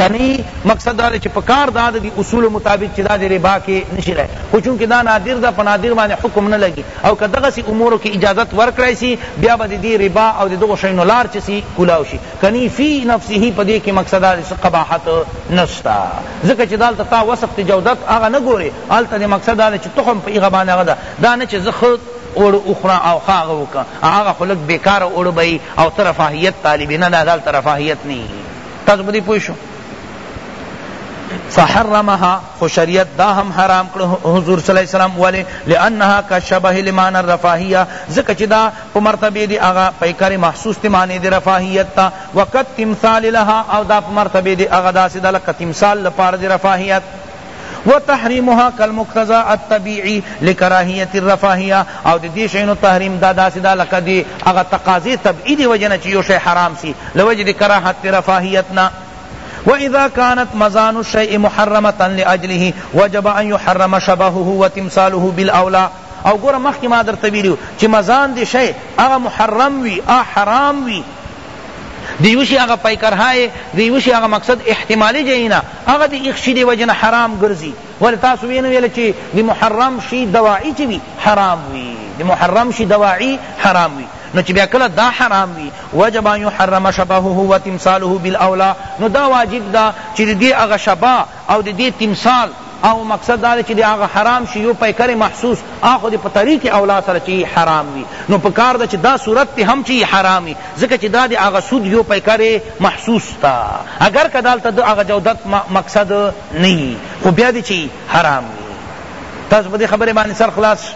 کنی مقصد دا چې پکار دا د اصول مطابق چې دا د ربا کې نشي لای خو چونکه دا نادر دا په نادر باندې حکم نه لګي او که دغه سي امور کې اجازه ورکړای سي بیا به د ربا او د دغه شینو لار چې سي کولاو شي کنی فی نفسه په دې کې مقصد دا چې قباحت نشتا ځکه چې دالته تا وصف ته جودت هغه نه ګوري الته مقصد دا چې تخم په هغه باندې هغه دا نه چې زخه اوړه وخوره او هغه وکړه هغه خو لږ بیکاره اوړه به وي او ته رفاهیت طالب یې نه دا دلته رفاهیت نه وي تاسو په دې پوه شو فحرمها خو شریعت دا هم حرام کړ حضور صلی الله علیه وسلم ولی لانها کشبه لمعنى الرفاهیه زکه چې دا په مرتبه دی هغه پیکر محسوس تی معنی دی رفاهیت تا وقت تمثال لها او دا په مرتبه دی هغه داسې د لکه تمثال لپاره دی رفاهیت وتحریمها کالمقتضی الطبیعی لکراهیت الرفاهیه او د دې شیانو تحریم دا داسې ده لکه د هغه تقاضې طبعي د وجې نه چې یو شی حرام سي له وجې د کراهت د رفاهیت نه واذا كانت مزان الشيء محرمه لاجله وجب ان يحرم شبهه وتمثاله بالاولى او ګوره مخکې ما درته ویلي چې مزان د شی هغه محرم وي هغه حرام وي د یو شي هغه پیکرها یې د یو شي هغه مقصد احتمالي ځای نه هغه د یخ شي د وجې نه حرام ګرځي ولې تاسو ویې نه ویل چې د محرم شي دواعي چې وي حرام وي د محرم شي دواعي حرام وي نو چې بیا کله دا حرام وي وجب ان يحرم شبهه وتمثاله بالاولا نو دا واجب دا چې دې هغه شبه او د دې تمثال او مقصد دا دی چی د هغه حرام شی یو پیکر محسوس اخو د په طریق اولا سره چی حرام وی نو پکار ده چی دا صورت تی هم چی حرام وی ځکه چی دا د هغه سود یو پیکر محسوس تا اگر که دالته د هغه جودت مقصد نه یی خو بیا دی چی حرام وی تاسو په دې خبره باندې سر خلاص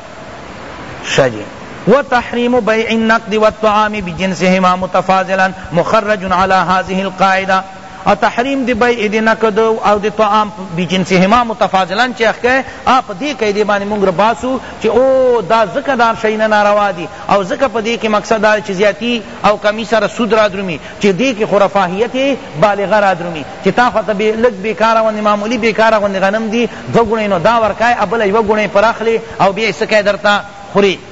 شه جی وتحريم بيع النقد والطعام بجنسهما متفاضلا مخرج على هذه القاعده او تحریم د بیع د نقد او د طعام بجنسهما متفاضلا چه اخکئ آ په دې قیدې باندې مونږ را بحث وو چه او دا ځکه دا شیونه ناروا دي او ځکه په دې کې مقصد دا چه زیاتی او کمی سره سود را درومي چه دې کې خو رفاهیت بالغه را درومي چه تا خو ته لږ بیکاره غوندې معمولي بیکاره غوندې غنم دي دوه ګونۍ نو دا ورکای او بله یوه ګونۍ پر اخلې او بیا یې څه کای درته خورې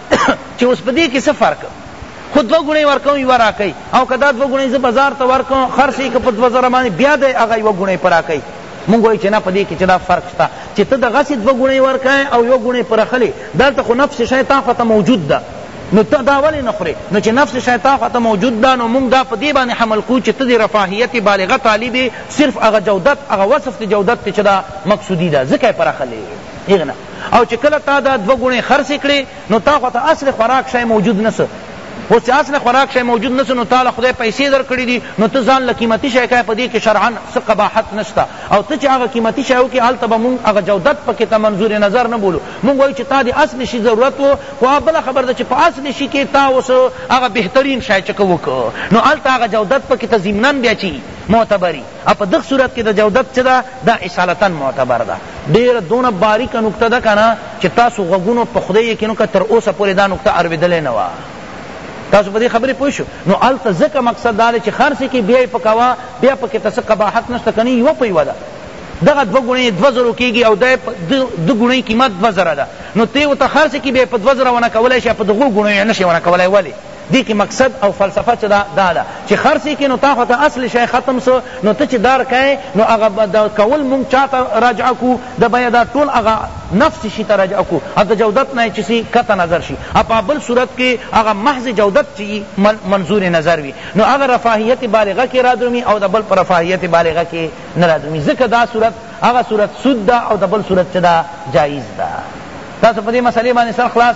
چی اوس په دی کی څه فرق خو دوه ګونی ورکوم یوه راکوي او که دا دوه ګونی زه بازار ته ورکوم خرڅ یې که په دوه زره باندې بیا دی هغه یوه ګونی په راکوي مونږ وایو چې نه په دې کې چې دا فرق شته چې ته دغسې دوه ګونی ورکوې او یوه ګونی په رخلې دلته خو نفس شی تا خواته موجود ده نو ته دا ولې نه خورې نو چې نفس شی تا خواته موجود ده نو مونږ دا په دې باندې حمل کو چې ته د رفاهیت بالغه طالب صرف هغه جودت هغه وصف د جودت چې دا مقصودي ده ځکه یې په رخلې ایغنه او چې کله تا دا دوه ګونې خرڅ کړې نو تا خو ته اصل خوراک شای موجود نسو اوس چې اصل خوراک شای موجود نسو نو تعالی خدای پیسې در کړې دي نو ته ځان له قیمتي شای کای په دې کې شرعا څه قباحت نشته او ته چې هغه قیمتي شای وکړې هلته به مونږ هغه جودت پکې ته منظور نظر نه بولو مونږ وایو چې تا دې اصل شي ضرورت و خو هغه بله خبره ده چې په اصل شي کې تا اوس هغه بهترین شای چکه وکړو نو هلته هغه جودت پکې ته ضمنا بیا چی معتبری او په دغ صورت کی د جودت چه ده دا اصالتا معتبر ده ډیره دونه باریکه نکته ده کنه چه تاسو غوږونو په خدای یقین که تر اوسه پوری دا نکته ارویدلی نه وه تاسو په دې خبرې پوه شو نو الته ځکه مقصد دا دی چې خرڅ کې بیا یې پکوه بیا پکې ته څه قباحت نشته کنی یوه په یوه ده دغه دوه ګونې دوه زرو کېږي او دا د ګونې قیمت دوه زره ده نو ته ورته خرڅ کې بیا په دوه زره ونه کولای شي په دغو ګونو یې نشې ونه کولای ولې دې کې مقصد او فلسفه چې ده دا ده چې خرڅ یې کړې نو تا خو ته اصل شی ختم سو نو ته چې دار کئ نو هغه د کول مونږ چا ته راجع کو د بیع دا ټول هغه نفس شي ته راجع کو او د جودت نه یې چې څه قطع نظر شي او په بل صورت کې هغه محض جودت چې وي منظور نظر وي نو هغه رفاهیت بالغه کې رادرومي او د بل په رفاهیت بالغه کې نه رادرومي ځکه دا صورت هغه صورت سود ده او د بل صورت چې دا جایز ده تاسو په دې مسئلې باندې سر خلاص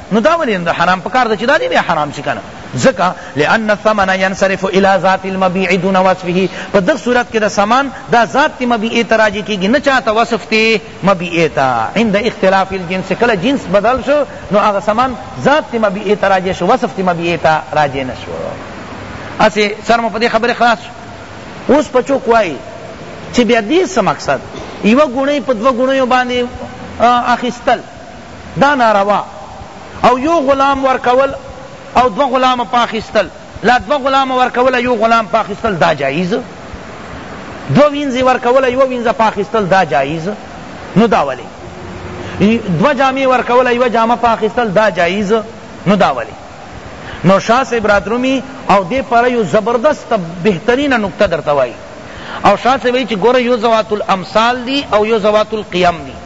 نو دا ولی نو حرام پکار ده چی دا دی بیا حرام شی کنه ځکه لان الثمن ينصرف الى ذات المبيع دون وصفه په دغه صورت کې د سامان دا ذات تی مبيع ته راجع کیږي نه چاته وصف تی مبيع ته عند اختلاف الجنس کله جنس بدل شو نو هغه سامان ذات تی مبيع ته راجع شو وصف تی مبيع ته راجع نشو اسی سر مو په دې خبره خلاص اوس پچو کوای چې بیا دې څه مقصد یو ګونی په دوه ګونیو باندې اخیستل دا ناروا او یو غلام ورکول او دوه غلام په اخیستل لا دوه غلام ورکول یو غلام په اخیستل دا جایز دوه وینځې ورکول یو وینځه په اخیستل دا جایز نو دا ولی دوه جامې ورکول یو جامه په اخیستل دا جایز نو دا ولی نو شاه صاحب رادرومی او دې پر یو زبردست بهترینه نکته درته وایي او شاه صاحب چې ګوره یو زوات الامثال دی او یو زوات القیام دی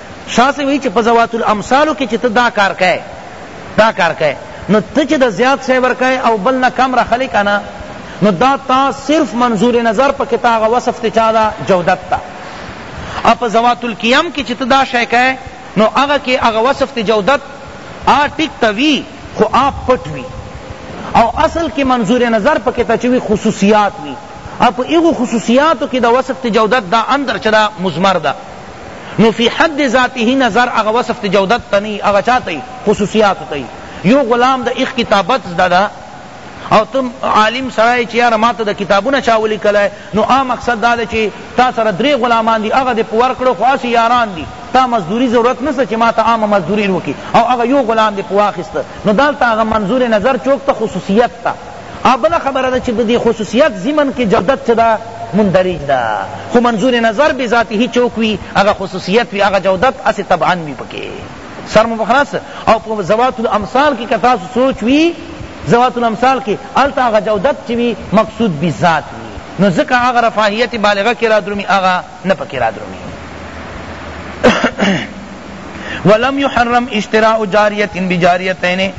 شاه صاحب وایی چه په ذوات الامثالو کی چه ته دا کار کای دا کار کای نو ته چه د زیاد صاحب ورکای او بل نه کم راخلی کنه نو دا تا صرف منظور نظر په کتا غ وصف ته چا دا جودت تا اپ ذوات القیام کی چه ته دا شای کای نو هغه کی هغه وصف ته جودت آ ټیک توی خو آ پټ وی او اصل کی منظور نظر په کتا چوی خصوصیات وی اپ ایغو خصوصیاتو کی دا وصف ته جودت دا اندر چدا مزمر دا نو فی حد ذاته نظر هغه وصف ته جودت ته نه وي هغه چاته وي خصوصیاتو ته وي یو غلام د ایخ کتابت زده ده او ته عالم سړی یې چې یاره ما ته دا کتابونه چا ولیکلی نو آ مقصد دا دی چې تا سره درې غلامان دي هغه دې په ورکړو خو هسې یاران دي تا مزدوري ضرورت نسته چې ما ته عامه مزدوري وکړي او هغه یو غلام دې په واخیسته نو دلته هغه منظور نظر چوک ته خصوصیت ته او بله خبره ده چی ددی خصوصیت ضمن کی جودت چه ده مندرج ده خو منظور نظر بذاته چوک وی هغه خصوصیت وی هغه جودت هسی طبعا وی پکی سر مو په خلاص او په ذوات الامثال کی که تاسو سوچ وی ذوات الامثال کی هلته هغه جودت چی وی مقصود بذات وی نو ذکا آغا رفاہیت بالغہ کی را درمی آغا نپا کی را درمی ولم يحرم اشتراء جاریت بجاریتین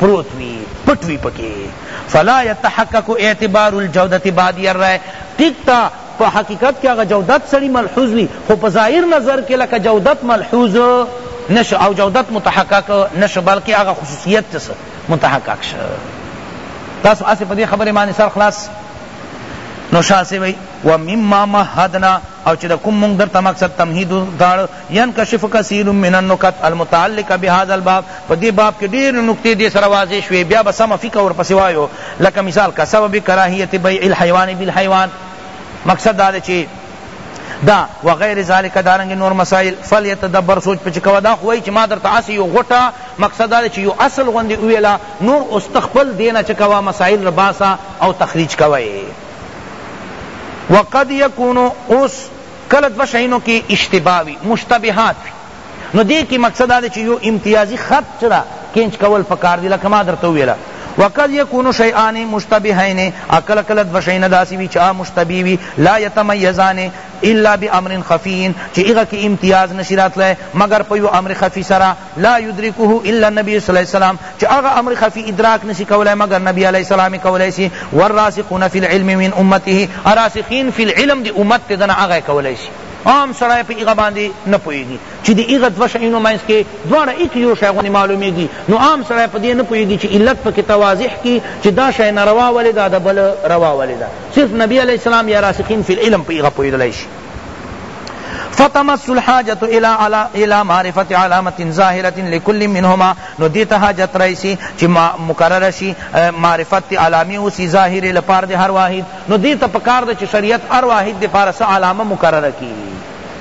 پروت وی پټ وی پکی فلا يتحقق اعتبار الجودة بادی الرأي ٹک تا په حقیقت کې هغه جودت سړي ملحوظ وي خو په ظاهر نظر کې لکه جودت ملحوظ نش او جودت متحقق نش بلکې هغه خصوصیت څه متحقق شه تاسو اسه په دې خبره باندې سر خلاص نو شاسه وی و مما مهدنا او چې د کوم مونږ درته مقصد تمهید داړ ينکشف کثير من النکت المتعلقه بهذا الباب په دې باب کې ډېرې نکتې دې سره واضح شوې بیا به سمه فقه ورپسې وایو لکه مثال که سبب کراهیت بیع الحیوان بالحیوان مقصد دا دی چې دا وغیر ذالک دارنګ نور مسائل فلیتدبر سوچ پچ کوا دا خوای چې ما درته اسی یو غټه مقصد دا چې یو اصل غوندی ویلا نور استخپل دینه چې کوا مسائل رباسا او تخریج کوي وقد یکون اوس کله دوه شیانو کی اشتباه وی مشتبهات وی نو دی کی مقصد دا دی چی یو امتیازی خط چه دا کینچ کول پکار دی لکه ما درته وویلا وقد یکونو شیئان مشتبهین او کله کله دوه شیانه داسی وی چی هغه مشتبه وی لا یتمیزان الا بامر خفی چی هغه کی امتیاز نشی راتلای مگر په یو امر خفی سره لا يدرکه الا النبی صلی الله علیه وسلم چه هغه امر خفی ادراک نشی کولای مگر نبی علیہ السلام کولای شی والراسخون فی العلم من امته راسخین فی العلم دی امت ته دنا هغه کولای شی عام سړی په هغه باندې نه پوهېږي چې د هغه دوه شیانو منځ کې دواړه هېڅ یو شی غوندې معلومېږي نو عام سړی په دې نه پوهېږي چې علت پکې تواضح کړي چې دا شی ناروا ولې ده د بل روا ولې ده صرف نبي علیه السلام یا راسخین فی العلم په هغه پوهېدلی شي فتمس الحاجت الى معرفت علامت ظاهرت لكل منهما نو دیت حاجت رئیسی چی مقرر شی معرفت علامی اسی ظاهر لپار دی هر واحد نو دیت پکار دی چی شریعت هر واحد دی پارس علامه مقرر کی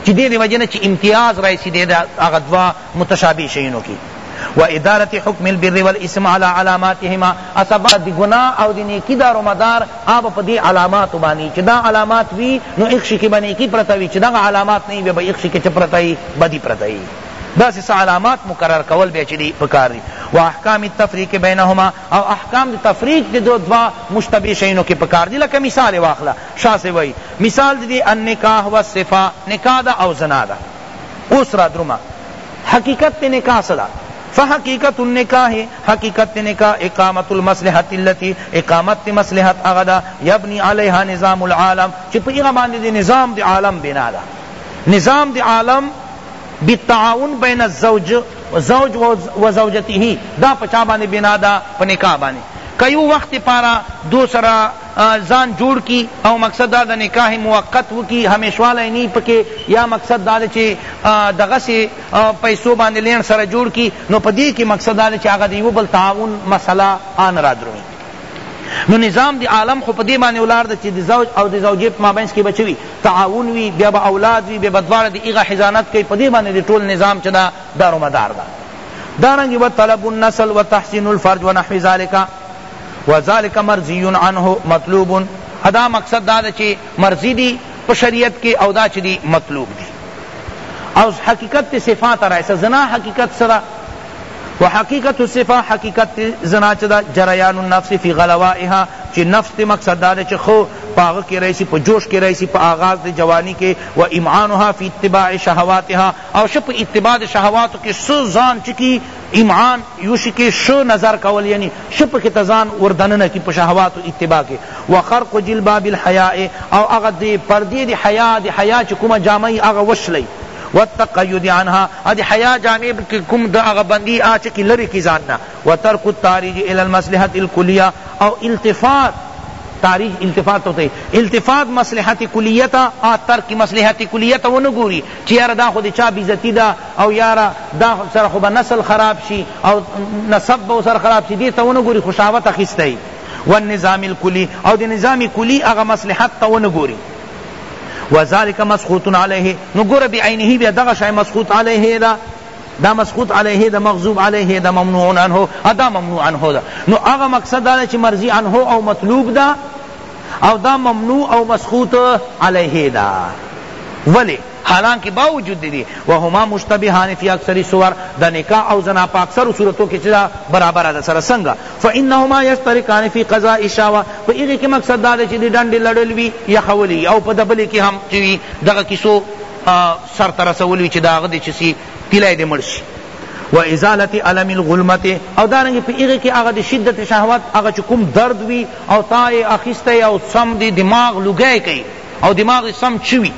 چی دی دی وجنه چی امتیاز رئیسی دی اغدوا متشابه شیونو کی و ادارت حکم البر والاسم علی علاماتهما اسبا دی گناہ او دی نیکی دارو مدار آب پا دی علامات بانی چی دا علامات وی نو اخشی کی بنیکی پرتوی چی دا علامات نئی بی با اخشی کی چی پرتوی بدی پرتوی دا سی علامات مقرر کول بیا چی دی پکار دی و احکام التفریق بینهما او احکام دی تفریق دی دو دوا مشتبه شینو کی پکار دی لکه مثال واخلا شاہ سے وئی مثال دی النکاح والصفا نکاح دا او زنا دا اوس را درومه حقیقت تی نکاح صدا فحقیقت النکاح حقیقت نکاح اقامت المصلحت اللتی اقامت مصلحت اغدا یبنی علیها نظام العالم چی پا ایغا باندی دی نظام دی عالم بنا دا نظام دی عالم بالتعاون بین الزوج زوج و زوجته دا پچا باندی بنا دا پا نکاح باندی کیو وقت پارا دو سرا ځان جوړ کی او مقصد دا د نکاح موقت وکی همیشواله یی نی پکی یا مقصد دا ده چی دغسی پیسو باندی لین سره جوړ کی نو په دی کی مقصد دا ده چی هغه د یوه بل تعاون مسله آن را درومی نو نظام دی عالم خو په دی باندی ولاړ ده چی د زوج او د زوجی په مابینځ کی به چه وی تعاون وی بیا به اولاد وی بیا به دواړه د هغه حضانت کوی په دی باندی د ټول نظام چه ده دارومدار ده دارنګ وطلب النسل وتحسین الفرج ونحو ذلک وذلک مرضی عنه مطلوب ادا مقصد دا ده چی مرضی دی په شریعت کی او دا چی دی مطلوب دی او حقیقت تی صفات را ایسا زنا حقیقت سرا وحقیقت الصفا حقیقت تی زنا چدا جریان النفس فی غلوائها چی نفس تی مقصد دا ده چی خو پاغ کی رئیسی پا جوش کی رئیسی پا آغاز دی جوانی کی و امعانها فی اتباع شہواتها او شپ اتباع شہوات کی سو زان چکی امعان یوشی که شه نظر کول یعنی شه پکی ته ځان ور دننه کی په شهواتو اتباع کی وخرق جلباب الحیاء او هغه د پردی د حیا د حیا چی کومه جامه یی هغه وشلی والتقید عنها او د حیا جامه کی کوم د هغه بندی هغه چه کی لری کی ځان نه وترک التاریج الی المصلحه الکلیه او التفات تاریج التفات ہوتے التفات مصلحت کلیتا آ ترک مصلحت کلیتا و نگوری چی یار دا خود چا بیزتی دا او یاره دا سره خو به نسل خراب شی او نسب به ورسره خراب شی دی ته ونه ګوری خوشاوت اخیسته یی والنظام الکلی او د نظام کلی هغه مصلحت ته ونه ګوری وذلک مسخوط علیه نو ګوره بعینه بیا دغه شای مسخوط علیه دا دا مسخوط علیه دا مغضوب علیه دا ممنوع عنه ادا ممنوع عنه دا نو هغه مقصد دا چې مرضی عنه او مطلوب دا او دا ممنوع او مسخوط علیه دا ولی حالانکه باوجود د دې وهما مشتبهان فی اکثر الصور د نکاح او زنا په اکثرو صورتو کې چې برابره ده سره څنګه فانهما یشترکان فی قضاء الشهوه په هغې کې مقصد دا دی چې د ډنډې لړل وي یخول یې او په د بلې کې هم چې وي دغه کیسو سر ته رسول وي چې د هغه دی چې سي تیلی دې مړ شي و ازالت علم الغلمت او دارنګ په هغه کې هغه د شدت شهوت هغه چې کوم درد وي او تا یې اخیستی او سم د دماغ لګی کوي او دماغ دې سم چه وي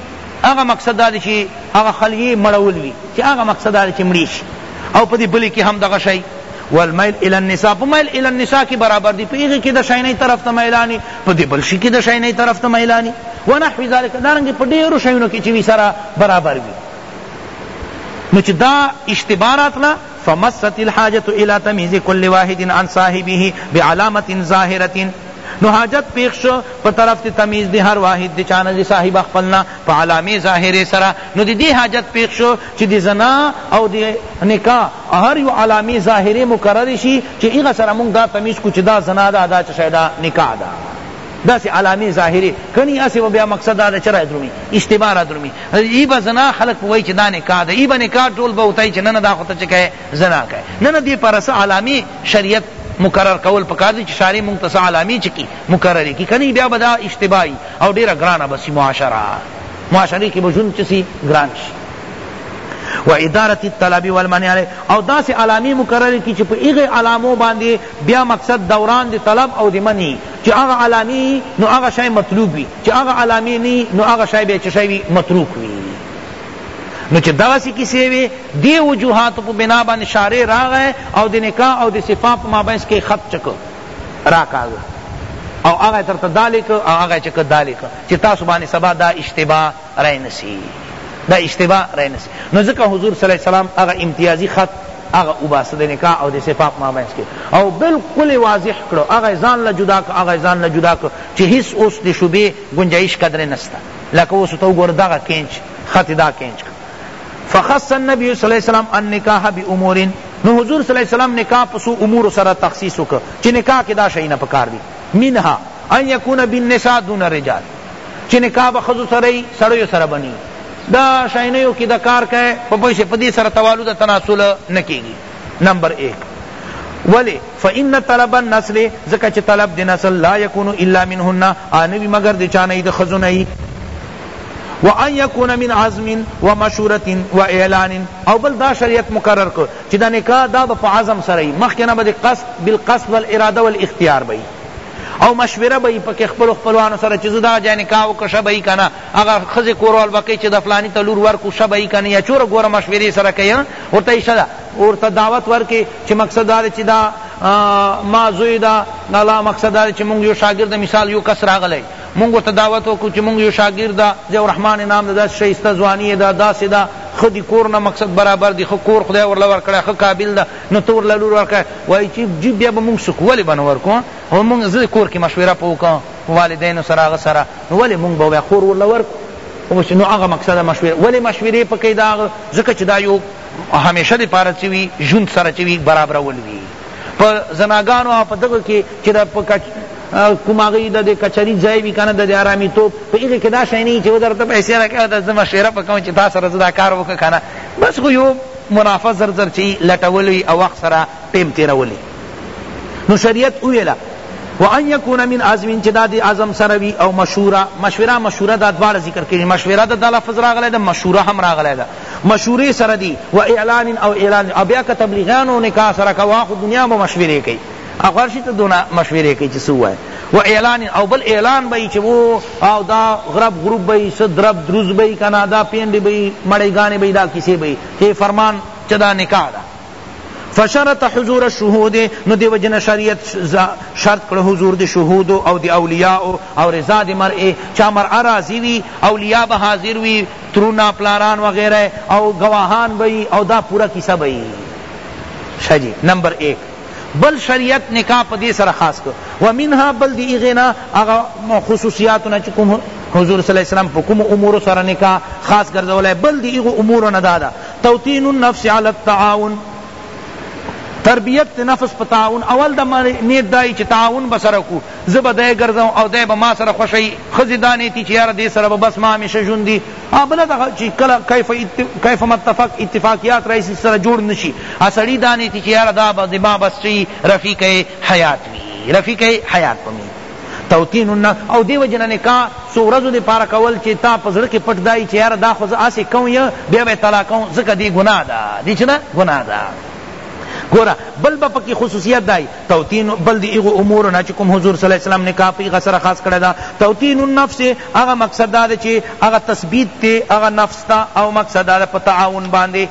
هغه مقصد دا دی چه هغه خلیې مړول وي چه هغه مقصد دا دی چه مړې شي او په دې بلې کې هم دغه شی والمیل الی النساء په میل الی النساء کې برابر دی په هغه کې د شینۍ طرف ته میلانی په دې بل شي کې د شینۍ طرف ته میلانی ونحو ذلک دارنګ په ډیرو شیونو کې چې وی سره برابر وي نو چې دا اشتباه راتله فمست الحاجة الی تمیز کل واحد عن صاحبه بعلامة ظاهرة نو حاجت پیښ شو په طرف د تمیز د هر واحد د چا نه د صاحب خپل نه په علامې ظاهرې سره نو د دې حاجت پیښ شو چې د زنا او د نکاح هر یو علامې ظاهرې مقررې شي چې هغه سره مونږ دا تمیز کړو چې دا زنا ده دا څه شی ده نکاح ده داسې علامې ظاهرې کني هسې به بیا مقصد دا ده چې رادرومي اشتباه رادرومي ای به زنا خلک به وایي چې دا نکاح ده ای به نکاح ټول به ورته وایي چې نه نه دا خو ته چې کوې زنا کوې نه نه دې پاره څه علامې شریعت مقرر کول پکار دي چې شارع مونږ ته څه علامې چې کي مقررې کړي که نه بیا به دا اشتباه وي او ډېره ګرانه به سي معاشره معاشرې کې به ژوند چې سي ګران شي و ادارت الطلبی والمنع علی او دا سے علامی مقرر کی چھ ایغه علامو باندې بیا مقصد دوران دی طلب او دی منی چه هغه علامي يي نو هغه شی مطلوب وي چه هغه علامي نه يي نو هغه شی بیا چه شی وي متروک وي نو چه دغسی کیسې وي دی وجوهاتو په بنا باندې شارع راغی او د نکاح او د صفا په مابینس کې خط چه که راکاږه او هغه ترته دا لیکه او هغه چه که دا لیکه چه تاسو باندې سبا دا اشتباه رای نسی دا اشتبا رای نسی نو ځکه حضور صلی الله علیه وسلم هغه امتیازی خط هغه وباسه د نکاح او د صفاف مابینس کې او بالکل واضح کړو هغه ځان له جدا کړ هغه ځان له جدا کړ چې هیڅ اوس د شوبې گنجائش قدر نسته لکه اوس ته وګور دغه کینچ خط دا کینچ فخص النبي صلی الله علیه وسلم النکاح بامور نو حضور صلی الله علیه وسلم نکاح پسو امور سره تخصیص وکړ چې نکاح کې دا شی نه پکار دی منها ان یکون بالنساء دون الرجال چې نکاح به ښځو سره یي سړیو سره به نه دا شاینیو کې د کار کوي په پوه شي په دې سره توالو د تناسل نه کېږي نمبر ایک ولی فإن طلب النسل زکه چې طلب د نسل لا يكون الا منهن انوي مگر د چانه د خزونه وان يكون من عزم ومشورة واعلان او بل دا شریعت مقرر کو چی دا نکاح دا به په عزم سره یی مخکی نه به د قصد بالقصد والاراده والاختیار به یی او مشوره به یی پکی خپل خپلوانو سره چی زه دغه جای نکاح وکړم ښه به یی کنه هغه ښځی کوروال به کوي چی د فلانی ته لور ورکړو ښه به یی کنه یا چوره ګوره مشوری سره کوي ورته یی ښه ده ورته دعوت ورکړي چی مقصد دا چی دا ما زوی دا لا مقصد دا چی مونږ یو شاګرد مثال یو کس راغلی مونږ ورته دعوت وکړو چې مونږ یو شاګرد ده ضیاء الرحمن نام ده داسې شایسته ځواني یې ده داسې ده ښه دي کور نه مقصد برابر دي ښه کور خدای ورله ورکړی ښه قابل ده نو ته ورله لور ورکړی وایي چې جی بیا به مونږ څوک ولې به نه ورکو هو مونږ زه کور کې مشوره په وکړم والدینو سره هغه سره نو ولې مونږ به خور ورله ورکو اوس نو هغه مقصد مشوره ولې مشورې پکې دا ځکه چې دا یو همیشه دپاره چې وي ژوند سره چې وي برابرول وي په زناګانو او په دغه کې چې د په کچ کوم هغه د کچری ځای وی کنه د آرامی توپ په هغه کې دا شای نه چې ودرته پیسې راکړه د زما شیره په کوم چې تاسو سره زدا کار وکړه کنه بس خو یو منافع زر زر چی لټولی او وخت سره ټیم تیرولی نو شریعت اویلا وان یکون من عزم چې دا دی عزم سره وی او مشوره مشوره مشوره دا دواړه ذکر کړي مشوره د لفظ راغلی ده مشوره هم راغلی ده مشورې سره دی و اعلان او اعلان او بیا که تبلیغیانو نکاح سره کا واخو دنیا به مشورې کوي اخر شي ته دونه مشورې کوي چې سوای و اعلان او بل اعلان به چې وو او دا غرب غروب به س درب دروز به کنا دا پیند به مړی غانې به دا کیسه به چې فرمان چدا نکاح دا فشرط حضور الشهود نو دی وجن شریعت شرط کړ حضور دی شهود او دی اولیاء او رضا دی مرء چا مرء راضی وی اولیاء به حاضر وی ترونه پلاران وغیره او ګواهان به یی او دا پوره کیسه به یی شه جی نمبر ایک بل شریعت نکاح په دې سره خاص کړ ومنها بل دی هغې نه هغه خصوصیاتو نه چې کوم حضور صلی الله علیه وسلم په کوم امور سره نکاح خاص ګرځولی بل دی هغو امور نه دا ده توطین النفس علی التعاون تربیت نفس په تعاون اول د نیت دای چې تعاون بسره کو زه به دی ګرځوم او دی به ما سره خوشی ښځی دا نیتی چی یاره دی سره به بس ما همیشه ژوند دی ها بله دغه چی کله کیف کیف متفق اتفاقیات راشی سره جوړ نشی ها سړی دا نیتی چی یاره دا به ما بس چی رفیق حیات وی رفیق حیات به می توطین الناس او دیو جن نکاح سو ورځو دی پار کول چې تا پزړه کې پټ دای چې یار دا خو زه اسې کوم یا بیا به طلاق کوم زکه دی ګناه ده دی چې نه ګناه ده ګورا بل به پکې خصوصیت دای توطین بل دی هغو امورو نه چې کوم حضور صلی الله علیه وسلم نکاح په هغه سره خاص کړی دا توطین النفس هغه مقصد دا چې هغه تثبیت ته هغه نفس ته او مقصد دا په تعاون باندې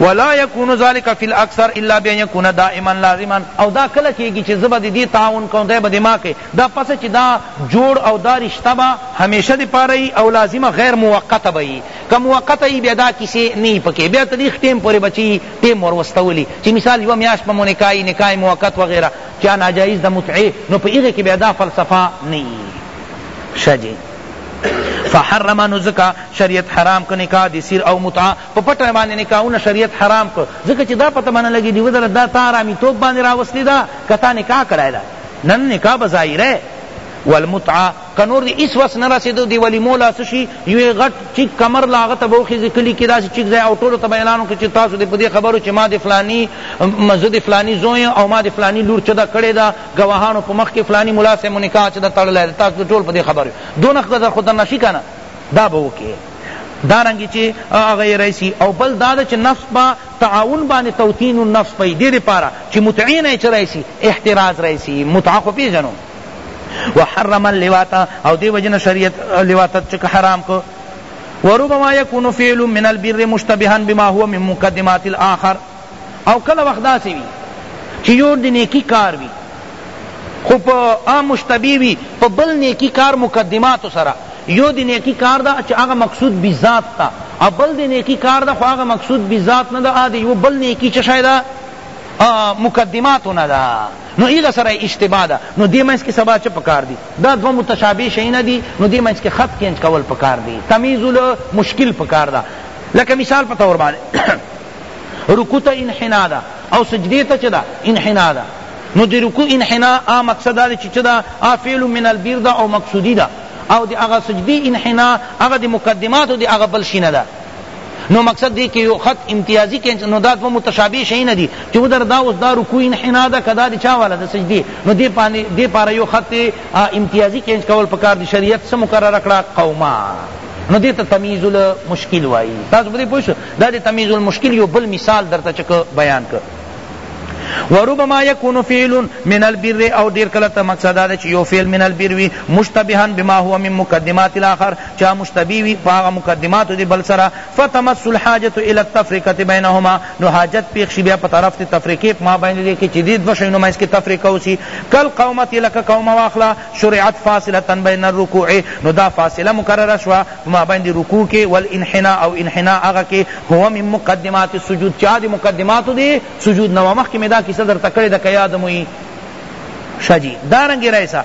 ولا يكون ذلك في الاكثر الا بان يكون دائما لازما او دا کله کیږي چې زبد دی تعاون کوم دی بده ما کې دا پس چې دا جوړ او دا رشتہ با همیشه دی پاره او لازمه غیر موقته به که موقته بیا دا کسی نه پکې بیا تاریخ ټیم پورې بچي ټیم ور وستولی چی مثال یوه میاشت به مو نکاح یی نکاح موقت وغیره چی ا ناجایز ده متعه نو په هغه کی بیا دا فلسفه نه یی شه جی فحرم نو ځکه شریعت حرام که نکاح دی سیر او متعه په پټه باندې نکاحونه شریعت حرام که ځکه چې دا پته باندې لګي دی ودره دا تا رامیتوب باندې راوستې ده که تا نکاح کړی ده نن نکاح به ظاهره والمتعه که نور دی هیڅ وس نه رسیدو دی ولیمو لا څه شی یوی غټ چیک کمر لا هغه ته به وخیزی کلی کی داسی چیک ځای او ټولو ته به اعلان وکړی چی تاسو دی په دی خبرو چی ما دی فلانی زه دی فلانی زوی یم او ما دی فلانی لور چه ده کړی ده ګواهانو په مخ کی فلانی ملا صاحب مو نکاح چه ده تړلی ده تاسو ټول په دی خبر یو دونه قدر خو درنه شی کنه دا به وکی دارنګی چی هغه یې رئیسی او بل دا ده چی نفس با تعاون باندې توطین النفس پی دې لپاره چی متعین یې چه رئیسی احتراز رئیسی متعه خو پیژنو وحرم اللواط او دی وجن شریعت لواط چک حرام کو وربما يكون فعل من البر مشتبها بما هو من مقدمات الاخر او کله وخت داسې وي چې یو د نیکی کار وي خو په عام مشتبه وي په بل نیکی کار مقدمات سره یو د نیکی کار دا چې هغه مقصود بذات تا او بل د نیکی کار دا خو هغه مقصود بذات نه دا دی یو بل نیکی چې شاید مقدمات نه دا نو هغه سره اشتباه ده نو دې منځ کې سبا چه پکار دي دا دوه متشابه شیونه دي نو دې منځ کې خط چینج کول پکار دي تمیز المشکل پکار ده لکه مثال په طور باندې رکوع ته انحنا ده او سجدی ته چه ده انحنا ده نو دی رکوع انحنا آ مقصد دا چی چه دا آ فعل من البیر دا او مقصودی دا او دی اغا سجدی انحنا اغا دی مقدمات دی اغا بلشی ندا نو مقصد دی که یو خط امتیازی که نو دا دو متشابه شی نه دی چې ودر دا اوس دا رکوع انحنا ده کدا دی چا والا ده سجدی نو دی پانی دی پاره یو خط امتیازی کینچ کول پکار دی شریعت سم مقرر کړه قوما نو دی ته تمیز المشکل وای تاسو بده پوښ دا دی تمیز المشکل یو بل مثال درته چک بیان ک وربما يكون فعل من البر او دیر کله ته مقصد دا چې یو فعل من البر وی مشتبها بما هو من مقدمات الاخر چا مشتبه وي په هغه مقدماتو دي بل سره فتمس الحاجة الی التفرقة بینهما نو حاجت پیښ شي بیا په طرف د تفرقې په مابین دې کښې چې دې دوه شیونو منځ کښې تفرقه وشي کالقومة لکه قومه واخله شرعت فاصلة بین الرکوع نو دا فاصله مقرره شوه په مابین د رکوع کښې والانحناء او انحناء هغه کښې هو من مقدمات السجود چې هغه د مقدماتو د سجود نه وه مخکې مې دا قصه درته کړې ده که یاد مو وي شه جی دارنګې رئیسه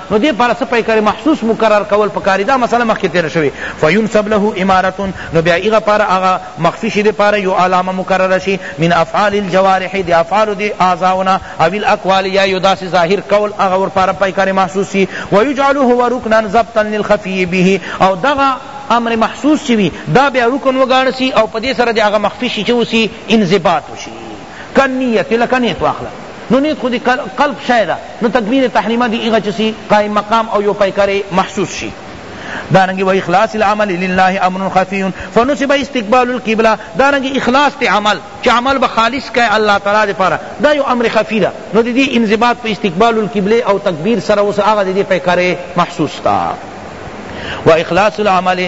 نو دې پاره څه پیکر محسوس مکرر کول پکاري دا مسئله مخکې تیر شوی فینسب له امارت نو بیا ایغه پاره هغه مخفی شي دې پاره یو علامه مکرر شي من افعال الجوارح دې افعال دې اعضاونا او الاقوال یا یو داسې ظاهر قول هغه ور پاره پیکر محسوس شي ويجعل هو رکنا ضبطا للخفي به او دغه امر محسوس چوی دا بیا رکن وګاڼسی او پدې سره دې هغه مخفی شي چې وسی انضباط شي کالنیت لکه نیت واخله نو نیت خو دی قلب شای ده نو تکبیر تحریمه دی ایغا چسی قائم مقام او یو پیکره محسوس شی دارنگی و اخلاص العمل لله امر خفی فنسب استقبال القبلہ دارنگی اخلاص تے عمل چی عمل با خالص کئے اللہ تعالی دے پارا دا یو امر خفی دا نو دی انضباط پہ استقبال القبلہ او تکبیر سر اس آغا دی پہ کرے محسوس تا و اخلاص العمل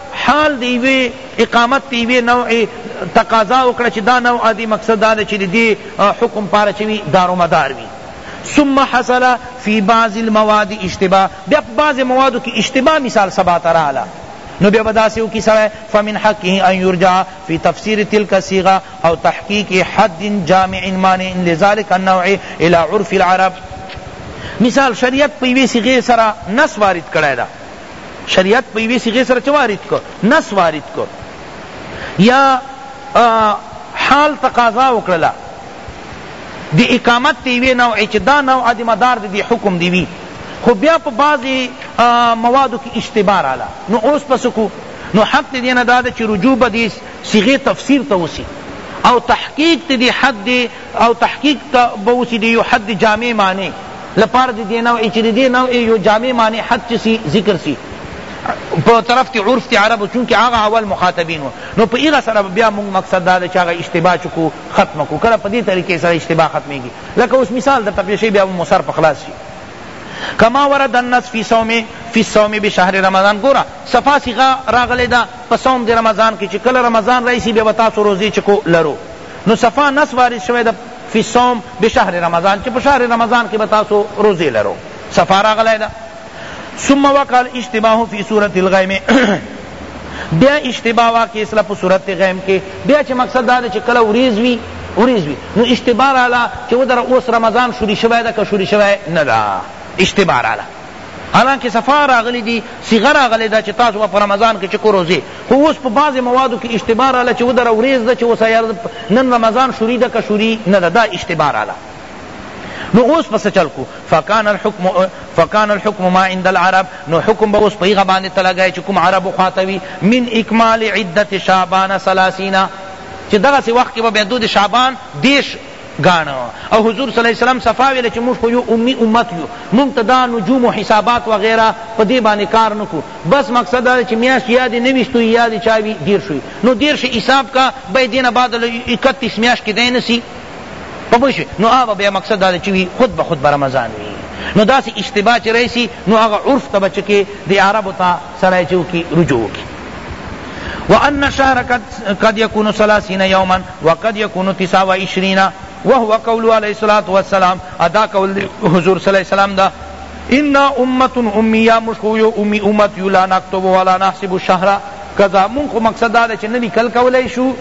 حال د یوې اقامت په یوې نوع تقاضا وکړه چی دا نوع دی مقصد دا ده چی د دې حکم پاره چه وی دار و مدار وی ثم حصل فی بعض المواد اشتباه بیا په بعض موادو کی اشتباه مثال سبا ته راغله نو بیا به داسې وکړي سړی فمن حقه ان یرجع فی تفسیر تلک صیغه او تحقیق حد جامع مانع لذلک النوع الی عرف العرب مثال شریعت په یوې صیغې سره نص وارد کړی ده شریعت په یوې صیغې سره څه وارد کړ نص وارد کړ یا حال تقاضا وکړله د اقامت د یوې نوعې چې دا نوع د مدار د دې حکم دی وي خو بیا په بعضې موادو کې اشتباه راله نو اوس پس کو نو حق د دې نه دا ده چې رجوع به دې صیغې تفسیر ته وسي او تحقیق د دې حد او تحقیق ته به وسی د یو حد جامع معنی لپاره د دې نوع چې د دې نوع یو جامع معنی حد چې سی ذکر سی په طرف تی عرف تی عرب چونکه هغه اول مخاطبین و نو په هغه سره بیا موږ مقصد دا چې هغه اشتباه چکو ختم کو کله په دې طریقې سره اشتباه ختمېږي لکه اوس مثال در تپې شي بیا مصر په خلاص شي کما ورد النص فی صوم فی صوم بشهر رمضان گورا صفا صیغه راغلی دا په صوم د رمضان کې چې کله رمضان رئیسی بیا تاسو روزي چکو لرو نو صفا نص وارد شوی ده فی الصوم بشهر رمضان چی په شهر رمضان کی به تاسو روزه لرو صفا راغلی ده ثم وقع الاشتباه فی سورة الغیم بیا اشتباه واقع اسلا په صورت غیم کې بیا چې مقصد دا دی چې کله وریز وي وریز وي نو اشتباه رااله چې ودره اوس رمضان شروع شوی ده که شروع شوی نه ده اشتباه رااله حالانکه صفا راغلی دی صیغه راغلی ده چې تاسو به په رمضان کې چکو روزې خو اوس په بعضې موادو کې اشتباه راله چې ودره ورېځ ده چې اوس یار نن رمضان شوري ده که شوري نه ده دا اشتباه راله نو اوس پس چل کو فکان الحکم فکان الحکم ما عند العرب نو حکم به اوس پیغه باندې تلګای چې کوم عرب خاطوی من اکمال عدت شعبان 30 چې دغه وخت کې به دود شعبان دیش ګاڼه او حضور صلی الله علیه وسلم صفا ویل چې موږ خو یو امی امت یو موږ ته دا نجوم او حسابات وغیرہ په دې باندې کار نکو بس مقصد دا چې میاشت یاد نه ویستو یاد چاوی دیر شوی نو دیر شي حساب کا به دینه بعد 31 میاشت کې دین سی په بوش نو هغه به مقصد دا چې وی خود به خود به رمضان وی نو دا سی اشتباه چې رئیسی نو هغه عرف ته بچ کې دی عربو ته سره چې کی رجوع کی وان شهر قد يكون 30 يوما وقد يكون تسع وعشرين وهو قوله عليه الصلاة والسلام ادا قول دی حضور صلی اللہ علیہ وسلم دا انا امة امیہ موږ خو یو امی امت یو لا نکتب ولا نحسب الشهر کذا موږ خو مقصد دا دی چې نه لیکل کولای شو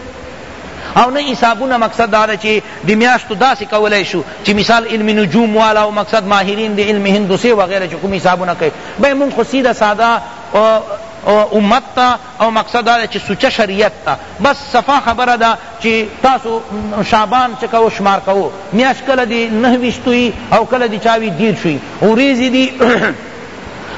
او نه حسابونه مقصد دا ده چې د میاشتو داسې کولای شو چې مثال علم نجوم والا او مقصد ماهرین د علم هندسه وغیره چې کوم حسابونه کوي به مونږ خو سیده ساده امت ته او مقصد دا ده چی سوچه شریعت ته بس صفا خبره ده چی تاسو شعبان چه کوو شمار کوو میاشت کله دی نهه ویشت وی او کله دی چا وی دیرش وی وریځی دی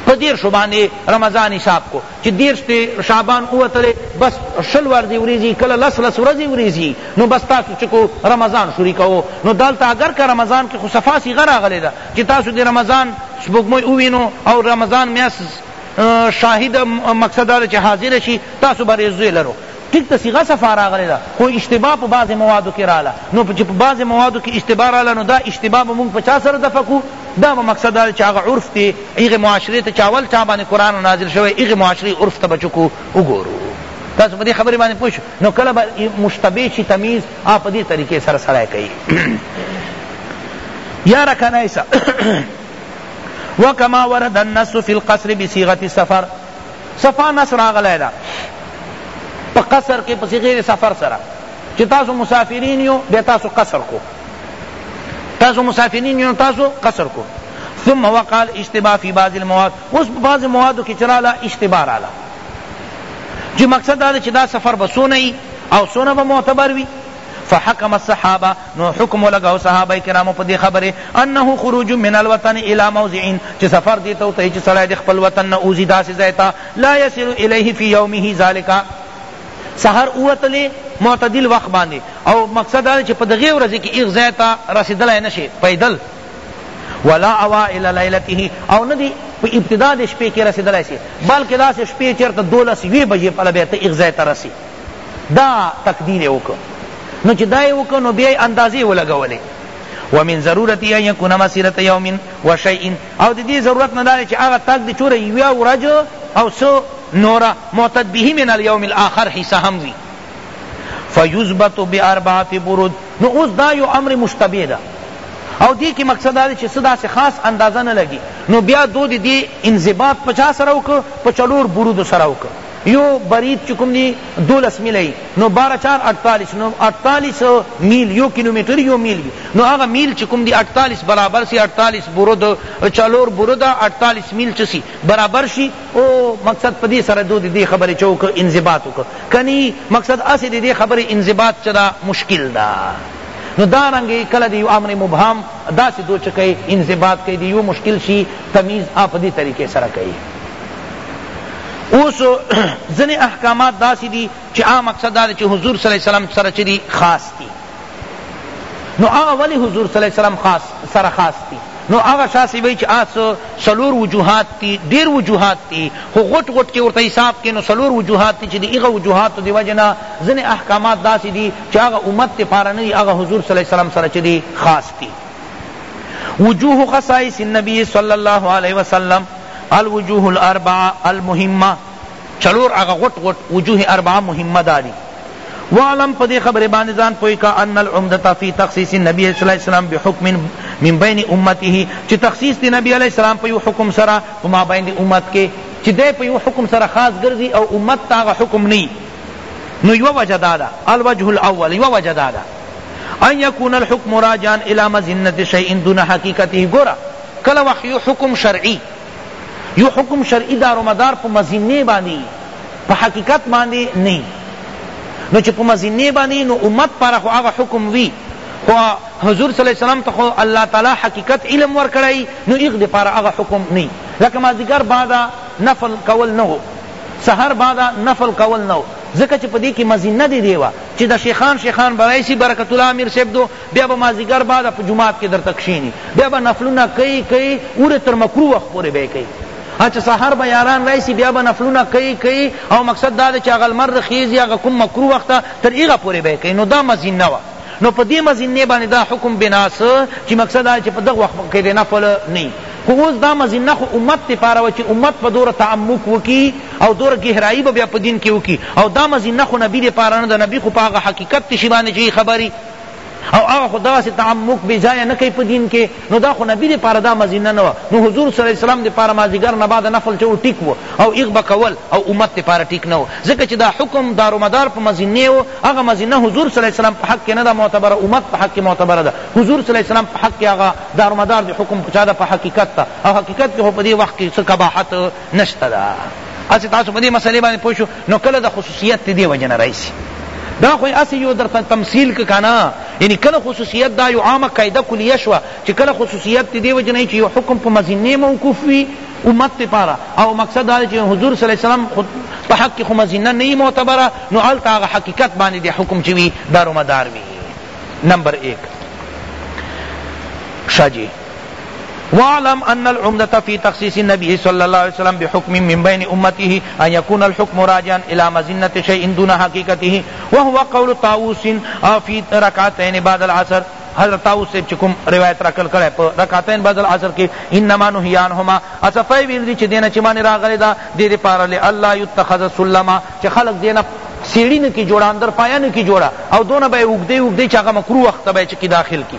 په دیرشو باندې رمضان حساب کو چې دیرش ته شعبان اوتلې بس شل ورځې وریږي کله لس لس ورځې وریږي نو بس تاسو چې کو رمضان شروع کوو نو دالته اگر که رمضان کې خو صفا صیغه راغلې ده چې تاسو د رمضان سپوږمۍ ووینو او رمضان میاشت شاهد مقصد دا ده چی حاضر شی تاسو به ریزوی لرو ټیک ده صیغه صفا راغلی ده خو اشتباه په بعضی موادو کی راله نو چی په بعضی موادو کی اشتباه راله نو دا اشتباه به مونږ په چا سره دفع کو دا به مقصد دا ده چی هغه عرف تی هغی معاشری ته چی اول چا باندی قرآن نازل شوی هغی معاشری عرف ته به چکو وګورو تاسو په دې خبرې باندې پوه شو نو کله به مشتبه شي تمیز آ په دې طریقې سره سړی کوي یاره کنه ایسا وکما ورد النص فی القصر بصیغه السفر صفا نص راغلی دا په قصر کې په صیغه سفر سره چې تاسو مسافرین یو بیا تاسو قصر کو تاسو مسافرین یو تاسو قصر کو ثم وقال اشتباه فی بعض المواد اوس بعض موادو کې چراله اشتباه رااله چې مقصد دا چې دا سفر بسونه او سونه به معتبر وي فحکم الصحابه نو حکم ولګاو صحابه کرامو په دې خبره انه خروج من الوطن الى موضع چې سفر دې ته وته چې سړی د خپل وطن نه اوزی داسې ځای ته لا يصل الیه فی یومه ذالک سحر اوتلی معتدل وخت باندې او مقصد دا چې په دغه ورځ کې ایغ ځای ته رسیدلای نشي پیدل ولا اوائل لیلته او ندی په ابتدا د شپې کې رسیدلای شي بلکې داسې شپې چرته 12 وی بجې په لبه ته ایغ ځای ته رسی دا تقدیر یې وکړ نو چې دا یې وکړ نو بیا یې اندازې ولګولې ومن ضرورت ان يكون مسيره يوم وشيء او د دې ضرورت نه دار چې هغه تک د چوره یو ورځ او سو نورا معتد به من اليوم الاخر حصہ هم وی فیثبت باربعه برود نو اوس دا یو امر مشتبه ده او دی کی مقصد دا چې صدا سے خاص اندازه نه لګي نو بیا دو دی انضباط 50 سره وک په چلور برود سره وک یو برید چی کوم دی دولس میله یی نو بارا چار اڈتالیس نو اڈتالیس میل یو کیلومیټر یو میل وی نو هغه میل چی کوم دی اڈتالیس برابر سی اڈتالیس برد چلور برد اڈتالیس میل چه سی برابر شی او مقصد په دی سره دو دی خبری چه وکړ انضباط وکړ کنی مقصد اسی دی دی خبری انضباط چه دا مشکل دا نو دا رنگی کله دی امر مبهم داسی دو چه کئی انضباط کئی دی یو مشکل شی تمیز اپ دی طریقے سره کئی اوس ځنی احکامات داسی دی چی عام مقصد دا چی حضور صلی الله علیه وسلم سره چی دی خاص دی نو هغه ولی حضور صلی الله علیه وسلم خاص سره خاص دی نو هغه شاسی وی چی اس سلور وجوهات تی دیر وجوهات تی خو غټ غټ کی ورته حساب کی نو سلور وجوهات تی چی دی هغه وجوهات دی وجنا ځنی احکامات داسی دی چی هغه امت ته پاره نه هغه حضور صلی الله علیه وسلم سره چی دی خاص دی وجوه خصائص النبی صلی اللہ علیہ وسلم الوجوه الاربعه المهمه، څلور هغه غټ غټ وجوه اربعه مهمه دا دي، واعلم په دې خبرې باندې ځان پوه که ان العمدة فی تخصیص النبی صلی الله علیه وسلم بحکم من بین امته چې تخصیص دې نبی علیه السلام په یو حکم سره په مابین دې امت کې چې دی په یو حکم سره خاص ګرځي او امت ته هغه حکم نه نو یوه وجه دا ده الوجه الاول یوه وجه دا ده ان یکون الحکم راجعا الی مظنة شیء دون حقیقته ګوره کله وخت یو حکم شرعی یو حکم شرعی دار و مدار په مظنه باندې یی په حقیقت باندې نه یی نو چې په مظنه باندې نو امت پر خو هغه حکم وی خو حضور صلی الله علیه وسلم ته خو الله تعالی حقیقت علم ورکړی نو ایغ دی پر هغه حکم نه یی لکه مازیګر بعد نفل کول نه هو سحر بعد نفل کول نه هو ځکه چې په دې کې مظنه دی دیوا چې د شیخان شیخان برایسی برکت الله امیر صاحب دو بیا به مازیګر بعد په جومات کې درته کښیني، بیا به نفلونه کوي کوي ور تر مکروه وخت پورې به یې کوي، ها چې سهار به یاران راشي بیا به نفلونه کوي کوي او مقصد دا دی چې هغه لمر رخیزي هغه کوم مکروه وخت تر هغه پورې به یې کوي، نو دا مظنه وه، نو په دې مظنې باندې دا حکم بنا سو چې مقصد دا دی چې په دغه وخت کې دې نفل نه وي، خو اوس دا مظنه خو امت لپاره وه چې امت به دوره تعمق وکړي او دوره ګهرایي به بیا په دین کې وکړي او دا مظنه خو نبي لپاره نه ده، نبي خو په هغه حقیقت شي باندې چې خبري او هغه خو دغسی تعمق بی ځایه نه کوي په دین کې نو دا خو نبی لپاره دا مزینه نه وه نو حضور صلی الله علیه وسلم لپاره مازیګر نه بعد نفل چې ټیک و او ایغ به کول او امت لپاره ټیک نه و ځکه چې دا حکم دارومدار په مزینه و هغه مزینه حضور صلی الله علیه وسلم په حق کې نه ده معتبره امت په حق کې معتبره ده حضور صلی الله علیه وسلم په حق کې هغه دارومدار د حکم په چا ده په حقیقت ته او حقیقت کې خو په دې وخت کې څه قباحت نشته ده اسی تاسو په دې مسئله باندې پوه شو نو کله د خصوصیت ته دی وجنه رئیسی دا خو اسی یو در تمثیل ک کنا یعنی کله خصوصیت دا یو عامه قاعده کلیه شو چې کله خصوصیت دی وجه نه چې یو حکم په مزینه موقوف وی امت ته پاره او مقصد دا چې حضور صلی الله علیه وسلم خود په حق کې خو مزینه نه معتبره نو الته هغه حقیقت باندې دی حکم چې وی دار و مدار وی نمبر 1 شاجی واعلم ان العمدة في تخصيص النبي صلی اللہ علیہ وسلم بحکم من بین امته ان يكون الحکم راجعا الى مظنة شیء دون حقیقته وهو قول طاووس فی رکعتین بعد العصر حضرت طاووس صاحب چکم روایت راکل کړه په رکعتین بعد العصر کی انما نهی عنهما اصفای ویل دی چې دینه چې باندې راغلی دا دې دې پاره لالا یتخذ سلما چې خلق دینه سیړی نه کی جوړا اندر پایا نه کی جوړا او دونه به وګدی وګدی چې هغه مکروه وخت به چې کی داخل کی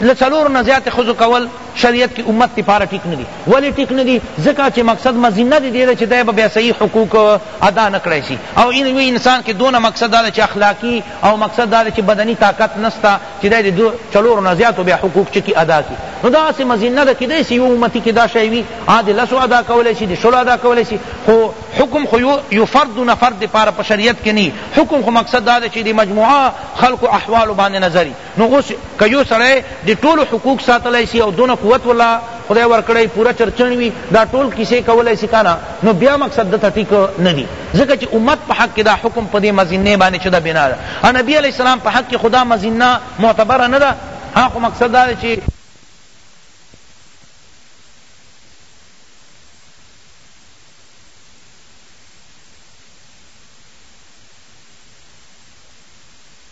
له څلورو نه زیاتې ښځو کول شریعت کې امت لپاره ټیک نه دي ولې ټیک نه دي ځکه چې مقصد مزینه د دې ده چې دی به بیا صحیح حقوق ادا نه کړی شي او ان یو انسان کې دونه مقصد دا ده چې اخلاقي او مقصد دا ده چې بدني طاقت نسته چې دی د څلورو نه زیاتو بیا حقوق چې کی ادا کړي نو دا هسې مزینه ده کیدای شي یو امتي کې دا شی وي د لسو ادا کولی شي د شلو ادا کولی شي خو حکم خو یو فرد نه فرد لپاره په شریعت کې نه حکم خو مقصد دا ده چې د مجموعه خلقو احوالو باندې نظري نو اوس که یو سړی د ټولو حقوق ساتلای سی او دونه قوت ورله خدای ورکړی پوره چرچڼ وی دا ټول کیسې کولای سی کنه نو بیا مقصد دته ټیک ندی ځکه چی امت په حق کی دا حکم پدی مظنه باندی چه دا بنا ده او نبی علیه السلام په حق کی خو دا مظنه معتبره نده ها خو مقصد دا ده چی